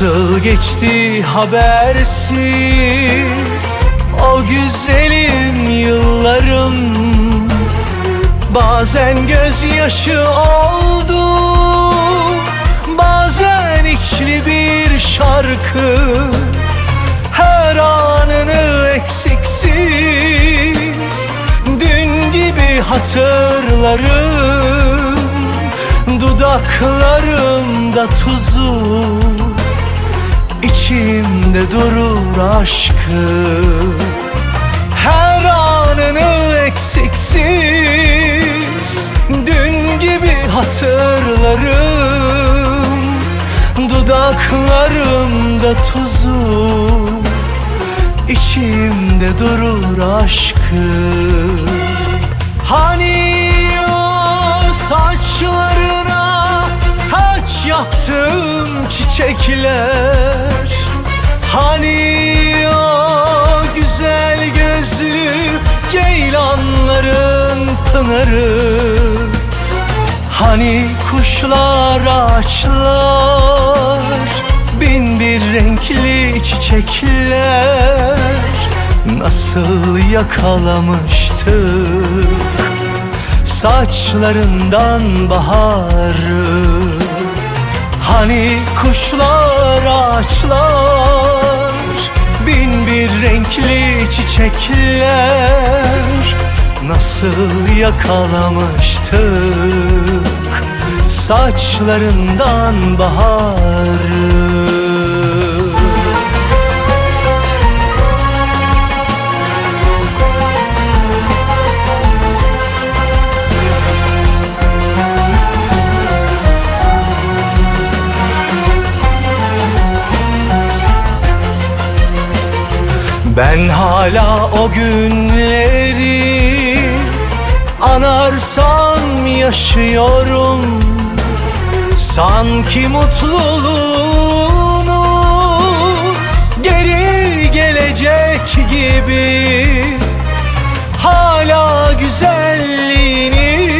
Nasıl geçti habersiz? O güzelim yıllarım. Bazen gözyaşı oldu Bazen içli bir şarkı. Her anını eksiksiz Dün gibi hatırlarım. Dudaklarımda tuzu içimde durur aşkı. Her anını eksiksiz Dün gibi hatırlarım. Dudaklarımda tuzu içimde durur aşkı. Hani o saçlarına taç yaptım çiçekler Hani o güzel gözlü ceylanların pınarı? Hani kuşlar ağaçlar Bin bir renkli çiçekler Nasıl yakalamıştık? Saçlarından baharı. Hani kuşlar ağaçlar renkli çiçekler Nasıl yakalamıştık? Saçlarından baharı Ben hala o günleri Anarsam yaşıyorum. Sanki mutluluğumuz Geri gelecek gibi. Hala güzelliğini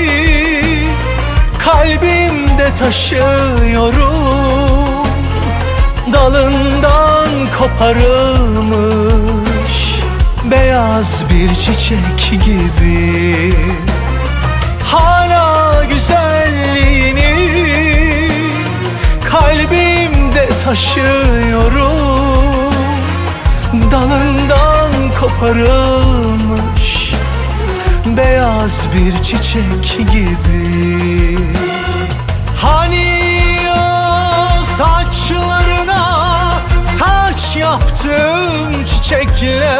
Kalbimde taşıyorum. Dalından koparılmış Beyaz bir çiçek gibi. Hala güzelliğini Kalbimde taşıyorum. Dalından koparılmış Beyaz bir çiçek gibi. Hani o saçlarına taç yaptım çiçekler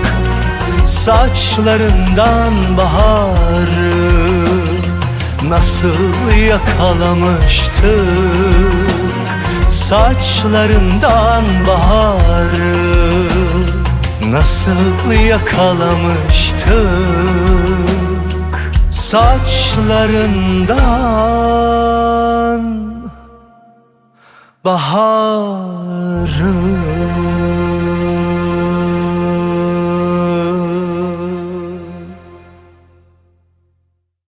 Saçlarından baharı Nasıl yakalamıştık? Saçlarından baharı Nasıl yakalamıştık? Saçlarından baharı